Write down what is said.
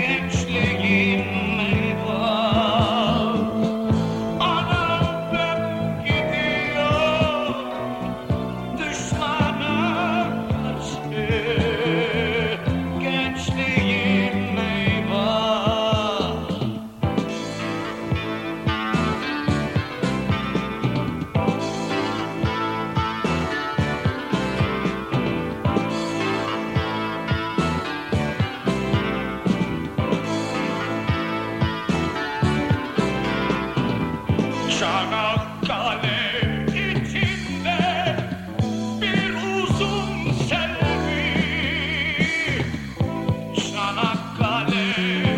catch Bye.